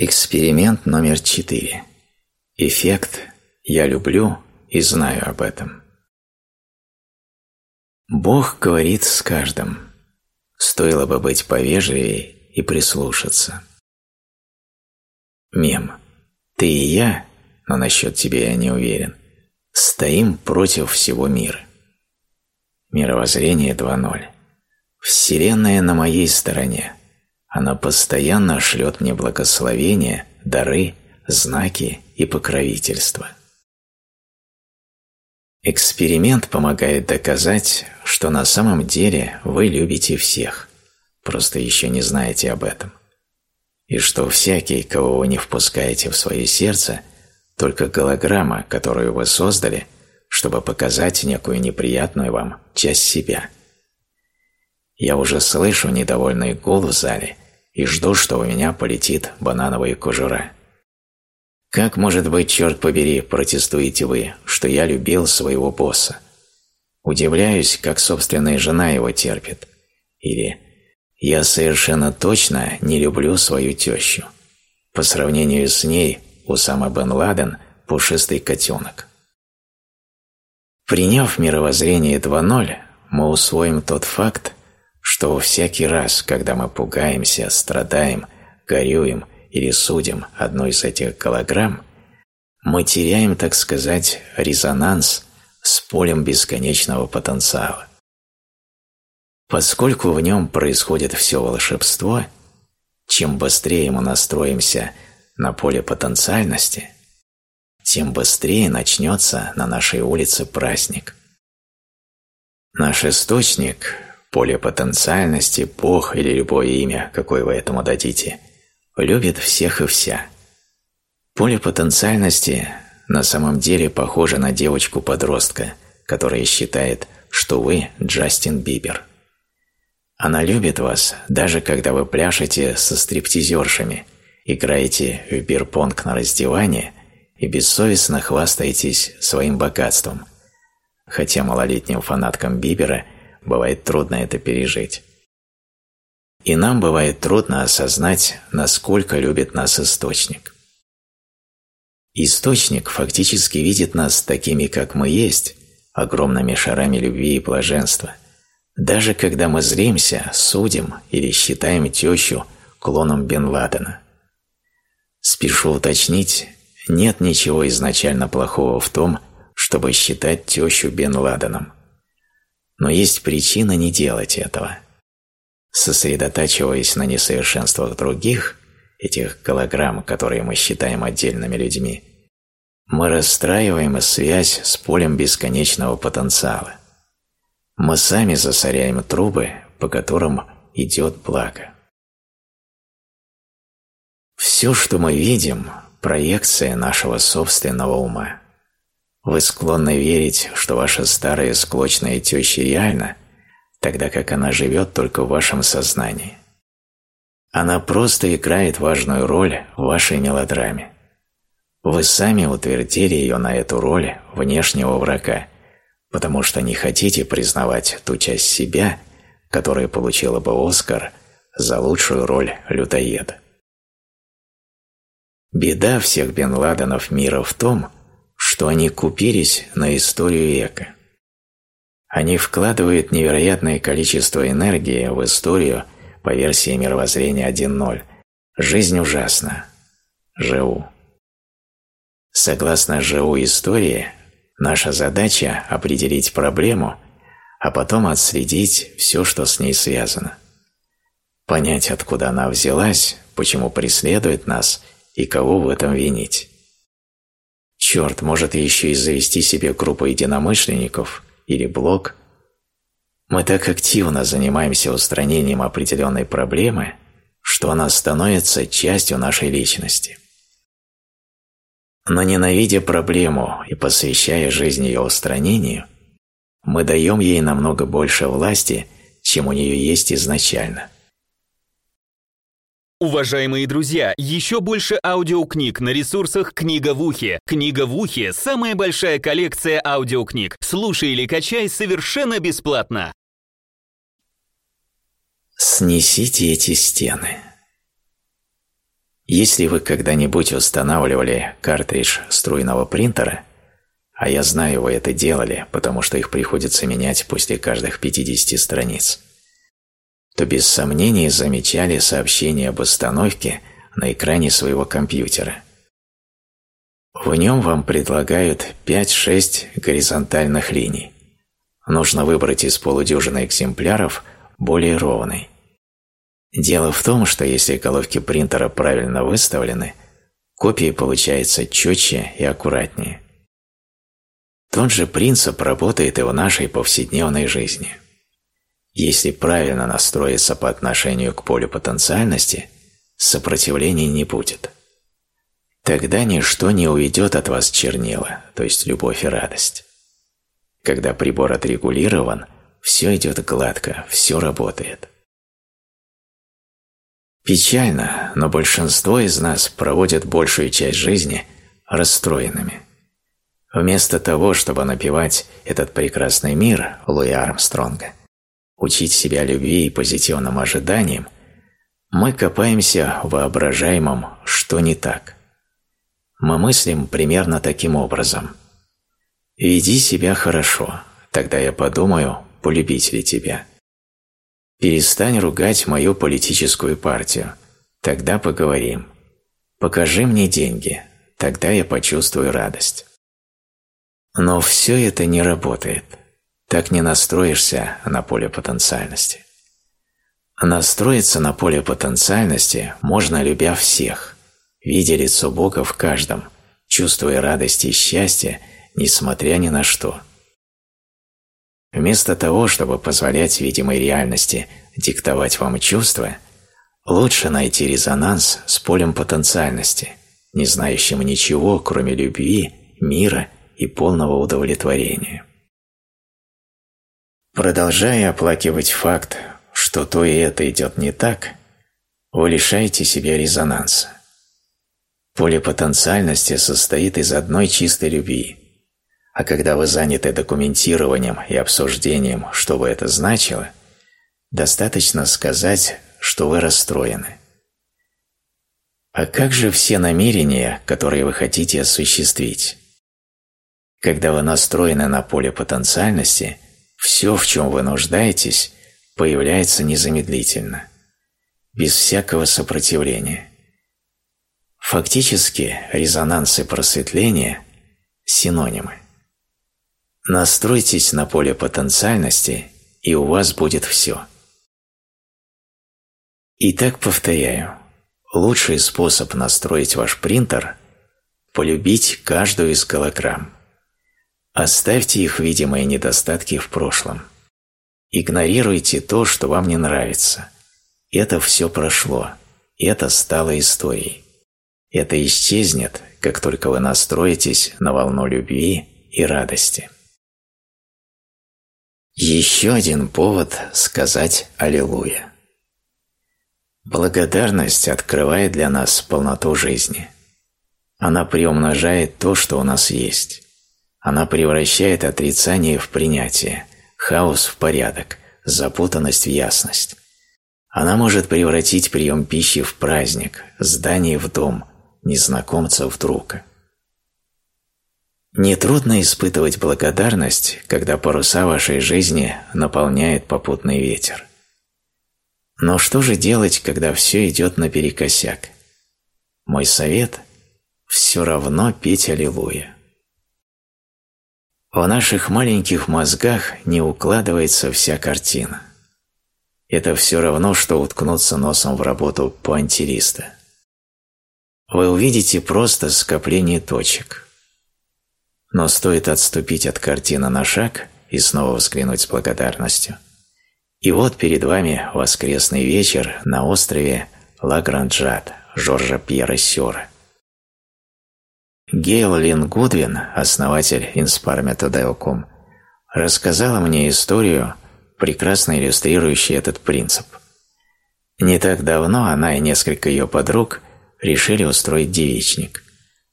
Эксперимент номер четыре. Эффект «Я люблю и знаю об этом». Бог говорит с каждым. Стоило бы быть повежливее и прислушаться. Мем. Ты и я, но насчет тебя я не уверен, стоим против всего мира. Мировоззрение 2.0. Вселенная на моей стороне. Она постоянно шлет мне благословения, дары, знаки и покровительство. Эксперимент помогает доказать, что на самом деле вы любите всех, просто еще не знаете об этом. И что всякий, кого вы не впускаете в свое сердце, только голограмма, которую вы создали, чтобы показать некую неприятную вам часть себя. Я уже слышу недовольный гул в зале и жду, что у меня полетит банановая кожура. Как, может быть, черт побери, протестуете вы, что я любил своего босса? Удивляюсь, как собственная жена его терпит. Или «Я совершенно точно не люблю свою тещу. По сравнению с ней Усама бен Ладен – пушистый котенок». Приняв мировоззрение 2.0, мы усвоим тот факт, что всякий раз, когда мы пугаемся, страдаем, горюем – или судим одну из этих голограмм, мы теряем, так сказать, резонанс с полем бесконечного потенциала. Поскольку в нем происходит все волшебство, чем быстрее мы настроимся на поле потенциальности, тем быстрее начнется на нашей улице праздник. Наш источник, поле потенциальности, Бог или любое имя, какое вы этому дадите, любит всех и вся. Поле потенциальности на самом деле похоже на девочку-подростка, которая считает, что вы Джастин Бибер. Она любит вас, даже когда вы пляшете со стриптизершами, играете в бирпонг на раздевание и бессовестно хвастаетесь своим богатством, хотя малолетним фанаткам Бибера бывает трудно это пережить. И нам бывает трудно осознать, насколько любит нас Источник. Источник фактически видит нас такими, как мы есть, огромными шарами любви и блаженства, даже когда мы зримся, судим или считаем тещу клоном Бен Ладена. Спешу уточнить, нет ничего изначально плохого в том, чтобы считать тещу Бен Ладеном. Но есть причина не делать этого – Сосредотачиваясь на несовершенствах других, этих голограмм, которые мы считаем отдельными людьми, мы расстраиваем связь с полем бесконечного потенциала. Мы сами засоряем трубы, по которым идет благо. Все, что мы видим – проекция нашего собственного ума. Вы склонны верить, что ваша старая склочная теща реальна – тогда как она живет только в вашем сознании. Она просто играет важную роль в вашей мелодраме. Вы сами утвердили ее на эту роль внешнего врага, потому что не хотите признавать ту часть себя, которая получила бы Оскар за лучшую роль людоеда. Беда всех Бен Ладенов мира в том, что они купились на историю века. Они вкладывают невероятное количество энергии в историю по версии мировоззрения 1.0. Жизнь ужасна. Живу. Согласно живу истории, наша задача – определить проблему, а потом отследить все, что с ней связано. Понять, откуда она взялась, почему преследует нас и кого в этом винить. Черт, может еще и завести себе группу единомышленников – или блок, мы так активно занимаемся устранением определенной проблемы, что она становится частью нашей личности. Но ненавидя проблему и посвящая жизнь ее устранению, мы даем ей намного больше власти, чем у нее есть изначально – Уважаемые друзья, еще больше аудиокниг на ресурсах «Книга в ухе». «Книга в ухе» — самая большая коллекция аудиокниг. Слушай или качай совершенно бесплатно. Снесите эти стены. Если вы когда-нибудь устанавливали картридж струйного принтера, а я знаю, вы это делали, потому что их приходится менять после каждых 50 страниц, то без сомнений замечали сообщение об установке на экране своего компьютера. В нем вам предлагают 5-6 горизонтальных линий. Нужно выбрать из полудюжины экземпляров более ровный. Дело в том, что если головки принтера правильно выставлены, копии получаются четче и аккуратнее. Тот же принцип работает и в нашей повседневной жизни. Если правильно настроиться по отношению к полю потенциальности, сопротивления не будет. Тогда ничто не уведет от вас чернила, то есть любовь и радость. Когда прибор отрегулирован, все идет гладко, все работает. Печально, но большинство из нас проводят большую часть жизни расстроенными. Вместо того, чтобы напевать этот прекрасный мир Луи Армстронга, учить себя любви и позитивным ожиданиям, мы копаемся в воображаемом «что не так». Мы мыслим примерно таким образом. «Веди себя хорошо, тогда я подумаю, полюбить ли тебя». Перестань ругать мою политическую партию. Тогда поговорим. Покажи мне деньги. Тогда я почувствую радость. Но все это не работает. Так не настроишься на поле потенциальности. Настроиться на поле потенциальности можно, любя всех, видя лицо Бога в каждом, чувствуя радость и счастье, несмотря ни на что – Вместо того, чтобы позволять видимой реальности диктовать вам чувства, лучше найти резонанс с полем потенциальности, не знающим ничего, кроме любви, мира и полного удовлетворения. Продолжая оплакивать факт, что то и это идет не так, вы лишаете себя резонанса. Поле потенциальности состоит из одной чистой любви – а когда вы заняты документированием и обсуждением, что бы это значило, достаточно сказать, что вы расстроены. А как же все намерения, которые вы хотите осуществить? Когда вы настроены на поле потенциальности, все, в чем вы нуждаетесь, появляется незамедлительно, без всякого сопротивления. Фактически резонанс и просветление – синонимы. Настройтесь на поле потенциальности, и у вас будет все. Итак, повторяю, лучший способ настроить ваш принтер – полюбить каждую из голограмм. Оставьте их видимые недостатки в прошлом. Игнорируйте то, что вам не нравится. Это все прошло, это стало историей. Это исчезнет, как только вы настроитесь на волну любви и радости. Еще один повод сказать «Аллилуйя». Благодарность открывает для нас полноту жизни. Она приумножает то, что у нас есть. Она превращает отрицание в принятие, хаос в порядок, запутанность в ясность. Она может превратить прием пищи в праздник, здание в дом, незнакомца в друга. Нетрудно испытывать благодарность, когда паруса вашей жизни наполняет попутный ветер. Но что же делать, когда все идет наперекосяк? Мой совет – все равно петь Аллилуйя. В наших маленьких мозгах не укладывается вся картина. Это все равно, что уткнуться носом в работу пуантилиста. Вы увидите просто скопление точек – но стоит отступить от картины на шаг и снова взглянуть с благодарностью. И вот перед вами воскресный вечер на острове Лагранджат Жоржа Пьера Сёра. Гейл Лин Гудвин, основатель Inspire Methodeo.com, рассказала мне историю, прекрасно иллюстрирующую этот принцип. Не так давно она и несколько ее подруг решили устроить девичник –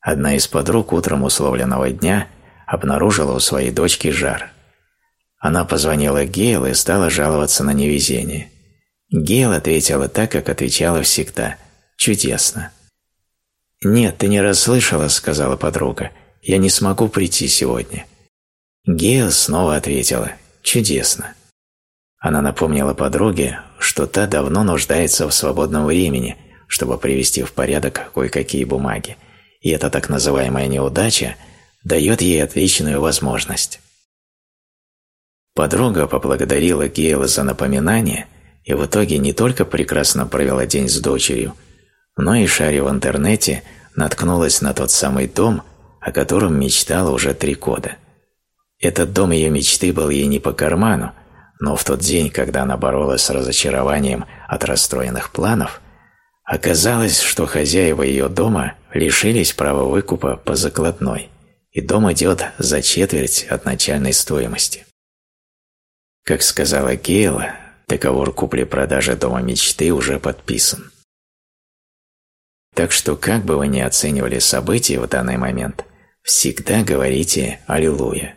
Одна из подруг утром условленного дня обнаружила у своей дочки жар. Она позвонила Гейл и стала жаловаться на невезение. Гейл ответила так, как отвечала всегда. «Чудесно. «Нет, ты не расслышала», — сказала подруга. «Я не смогу прийти сегодня». Гея снова ответила «Чудесно». Она напомнила подруге, что та давно нуждается в свободном времени, чтобы привести в порядок кое-какие бумаги, и эта так называемая неудача дает ей отличную возможность. Подруга поблагодарила Гейла за напоминание и в итоге не только прекрасно провела день с дочерью, но и, шаря в интернете, наткнулась на тот самый дом, о котором мечтала уже три года. Этот дом ее мечты был ей не по карману, но в тот день, когда она боролась с разочарованием от расстроенных планов, оказалось, что хозяева ее дома лишились права выкупа по закладной, и дом идет за четверть от начальной стоимости. Как сказала Кейла, договор купли-продажи дома мечты уже подписан. Так что, как бы вы ни оценивали события в данный момент, всегда говорите «Аллилуйя»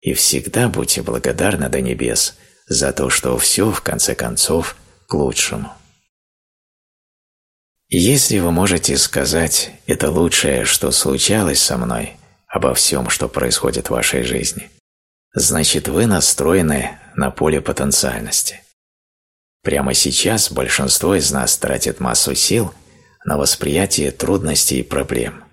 и всегда будьте благодарны до небес за то, что все, в конце концов, к лучшему. Если вы можете сказать «это лучшее, что случалось со мной» обо всем, что происходит в вашей жизни, значит вы настроены на поле потенциальности. Прямо сейчас большинство из нас тратит массу сил на восприятие трудностей и проблем –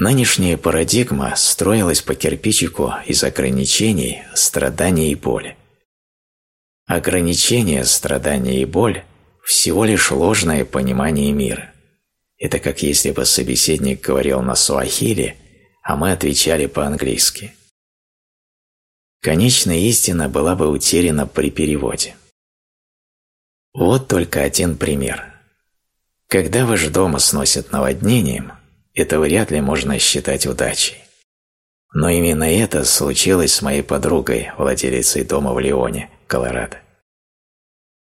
Нынешняя парадигма строилась по кирпичику из ограничений, страданий и боли. Ограничения, страдания и боль – всего лишь ложное понимание мира. Это как если бы собеседник говорил на суахили, а мы отвечали по-английски. Конечная истина была бы утеряна при переводе. Вот только один пример. Когда ваш дом сносит наводнением – это вряд ли можно считать удачей. Но именно это случилось с моей подругой, владелицей дома в Лионе, Колорадо.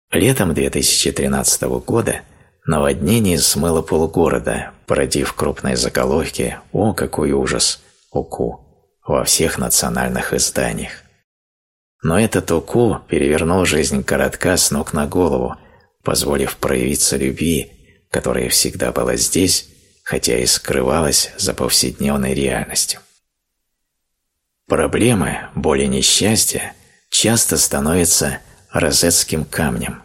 Летом 2013 года наводнение смыло полгорода, породив крупные заголовки «О, какой ужас! УКУ!» во всех национальных изданиях. Но этот УКУ перевернул жизнь городка с ног на голову, позволив проявиться любви, которая всегда была здесь хотя и скрывалась за повседневной реальностью. Проблемы, боли несчастья часто становятся розетским камнем,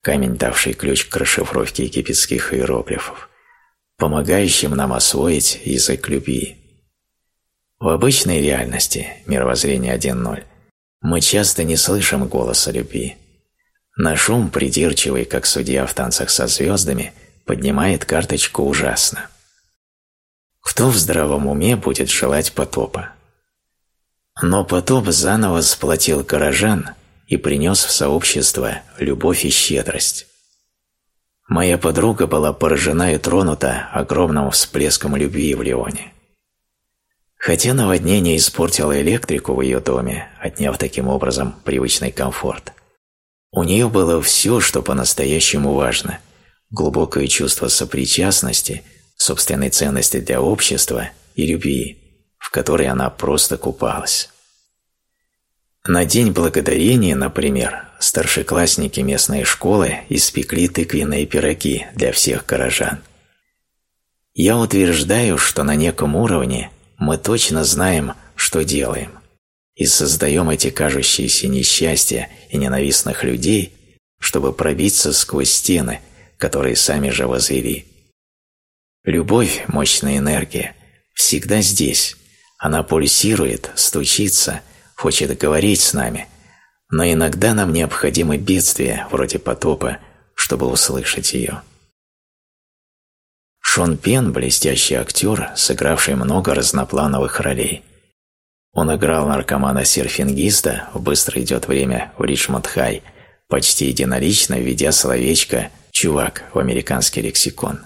камень, давший ключ к расшифровке египетских иероглифов, помогающим нам освоить язык любви. В обычной реальности, мировоззрение 1.0, мы часто не слышим голоса любви. Наш ум, придирчивый, как судья в танцах со звездами – поднимает карточку ужасно. Кто в здравом уме будет желать потопа? Но потоп заново сплотил горожан и принес в сообщество любовь и щедрость. Моя подруга была поражена и тронута огромным всплеском любви в Леоне. Хотя наводнение испортило электрику в ее доме, отняв таким образом привычный комфорт, у нее было все, что по-настоящему важно – глубокое чувство сопричастности, собственной ценности для общества и любви, в которой она просто купалась. На День Благодарения, например, старшеклассники местной школы испекли тыквенные пироги для всех горожан. Я утверждаю, что на неком уровне мы точно знаем, что делаем, и создаем эти кажущиеся несчастья и ненавистных людей, чтобы пробиться сквозь стены – которые сами же возвели. Любовь – мощная энергия, всегда здесь. Она пульсирует, стучится, хочет говорить с нами, но иногда нам необходимы бедствия, вроде потопа, чтобы услышать ее. Шон Пен – блестящий актер, сыгравший много разноплановых ролей. Он играл наркомана-серфингиста в «Быстро идет время» в Ричмонд-Хай, почти единолично введя словечко чувак в американский лексикон,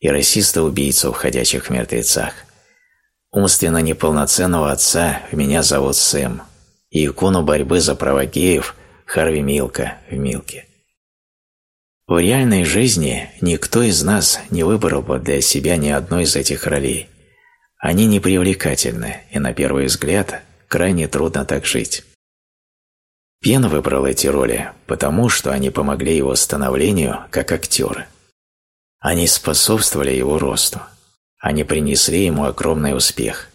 и расиста-убийцу в «Ходячих мертвецах», умственно неполноценного отца в «Меня зовут Сэм» и икону борьбы за права геев Харви Милка в «Милке». В реальной жизни никто из нас не выбрал бы для себя ни одной из этих ролей. Они непривлекательны, и на первый взгляд крайне трудно так жить. Пен выбрал эти роли, потому что они помогли его становлению как актера. Они способствовали его росту. Они принесли ему огромный успех.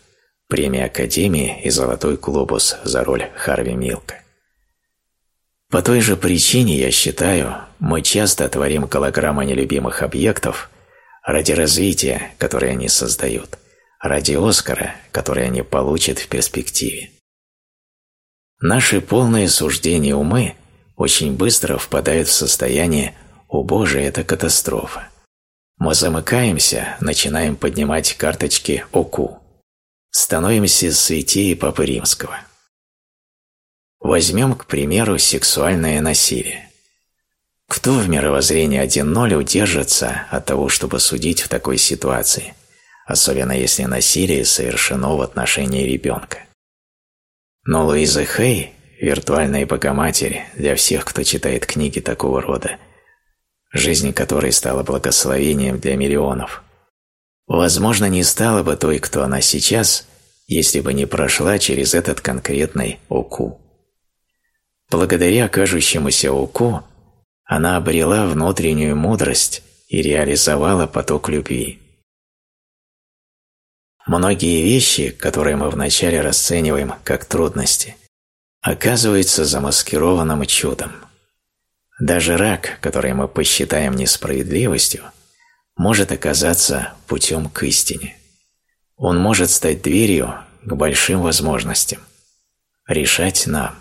Премия Академии и Золотой Глобус за роль Харви Милка. По той же причине, я считаю, мы часто творим голограммы нелюбимых объектов ради развития, которое они создают, ради Оскара, который они получат в перспективе. Наши полные суждения умы очень быстро впадают в состояние «О Боже, это катастрофа». Мы замыкаемся, начинаем поднимать карточки ОКУ. Становимся святее Папы Римского. Возьмем, к примеру, сексуальное насилие. Кто в мировоззрении 1.0 удержится от того, чтобы судить в такой ситуации, особенно если насилие совершено в отношении ребенка? Но Луиза Хей, виртуальная Богоматерь для всех, кто читает книги такого рода, жизнь которой стала благословением для миллионов, возможно, не стала бы той, кто она сейчас, если бы не прошла через этот конкретный ОКУ. Благодаря кажущемуся уку она обрела внутреннюю мудрость и реализовала поток любви. Многие вещи, которые мы вначале расцениваем как трудности, оказываются замаскированным чудом. Даже рак, который мы посчитаем несправедливостью, может оказаться путем к истине. Он может стать дверью к большим возможностям. Решать нам.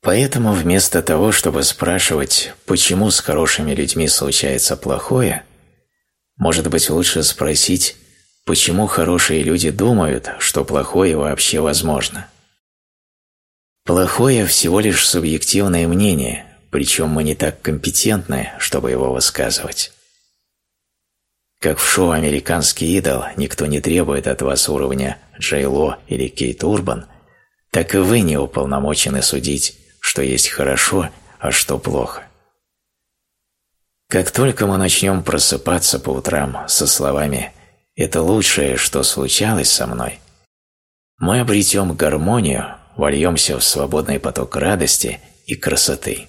Поэтому вместо того, чтобы спрашивать, почему с хорошими людьми случается плохое, может быть лучше спросить, почему хорошие люди думают, что плохое вообще возможно. Плохое всего лишь субъективное мнение, причем мы не так компетентны, чтобы его высказывать. Как в шоу «Американский идол» никто не требует от вас уровня Джей Ло или Кейт Урбан, так и вы не уполномочены судить, что есть хорошо, а что плохо. Как только мы начнем просыпаться по утрам со словами «это лучшее, что случалось со мной», мы обретем гармонию, вольемся в свободный поток радости и красоты.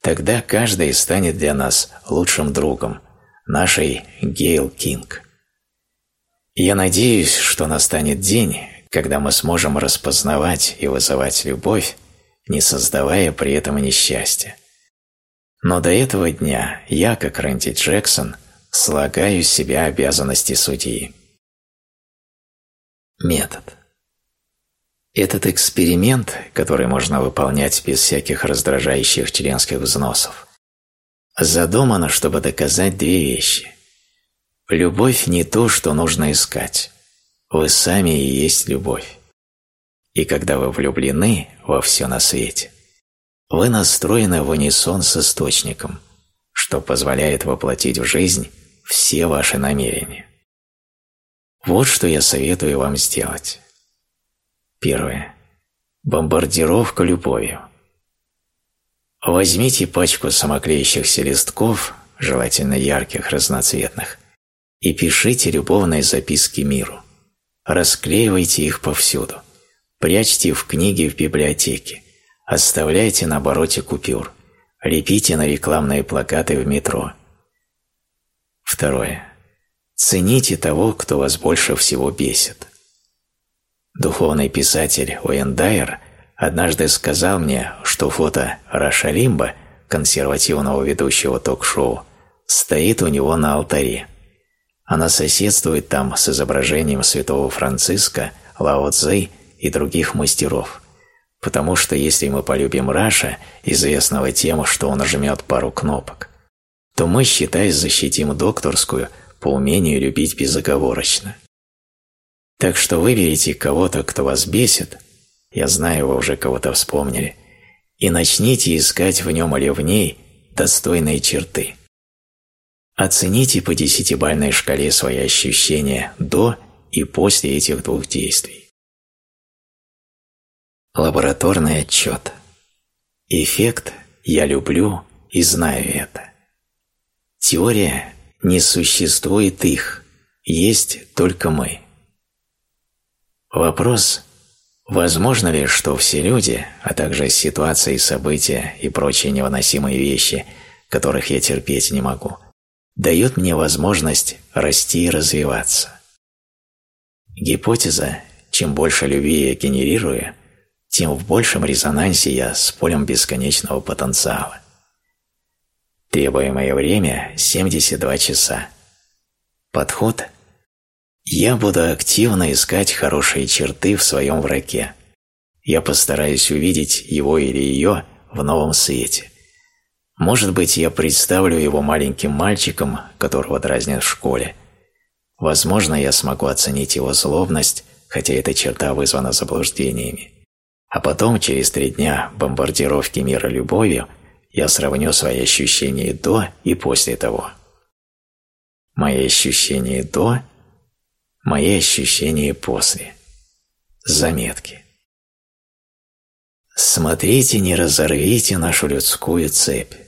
Тогда каждый станет для нас лучшим другом, нашей Гейл Кинг. Я надеюсь, что настанет день, когда мы сможем распознавать и вызывать любовь, не создавая при этом несчастья. Но до этого дня я, как Рэнди Джексон, слагаю себя обязанности судьи. Метод. Этот эксперимент, который можно выполнять без всяких раздражающих членских взносов, задумано, чтобы доказать две вещи. Любовь не то, что нужно искать. Вы сами и есть любовь. И когда вы влюблены во все на свете, вы настроены в унисон с Источником, что позволяет воплотить в жизнь все ваши намерения. Вот что я советую вам сделать. Первое. Бомбардировка любовью. Возьмите пачку самоклеящихся листков, желательно ярких, разноцветных, и пишите любовные записки миру. Расклеивайте их повсюду. Прячьте в книги в библиотеке. Оставляйте на обороте купюр. Лепите на рекламные плакаты в метро. Второе. Цените того, кто вас больше всего бесит. Духовный писатель Уэн Дайер однажды сказал мне, что фото Раша Лимба, консервативного ведущего ток-шоу, стоит у него на алтаре. Она соседствует там с изображением святого Франциска, Лао Цзэй и других мастеров. Потому что если мы полюбим Раша, известного тем, что он жмет пару кнопок, то мы, считай, защитим докторскую по умению любить безоговорочно. Так что выберите кого-то, кто вас бесит, я знаю, вы уже кого-то вспомнили, и начните искать в нем или в ней достойные черты. Оцените по десятибальной шкале свои ощущения до и после этих двух действий. Лабораторный отчет. Эффект «я люблю и знаю это». Теория «не существует их, есть только мы». Вопрос Возможно ли, что все люди, а также ситуации, события и прочие невыносимые вещи, которых я терпеть не могу, дает мне возможность расти и развиваться. Гипотеза «чем больше любви я генерирую, тем в большем резонансе я с полем бесконечного потенциала». Требуемое время – 72 часа. Подход – я буду активно искать хорошие черты в своем враге. Я постараюсь увидеть его или ее в новом свете. Может быть, я представлю его маленьким мальчиком, которого дразнят в школе. Возможно, я смогу оценить его злобность, хотя эта черта вызвана заблуждениями. А потом, через три дня бомбардировки мира любовью, я сравню свои ощущения до и после того. Мои ощущения до, мои ощущения после. Заметки. Смотрите, не разорвите нашу людскую цепь.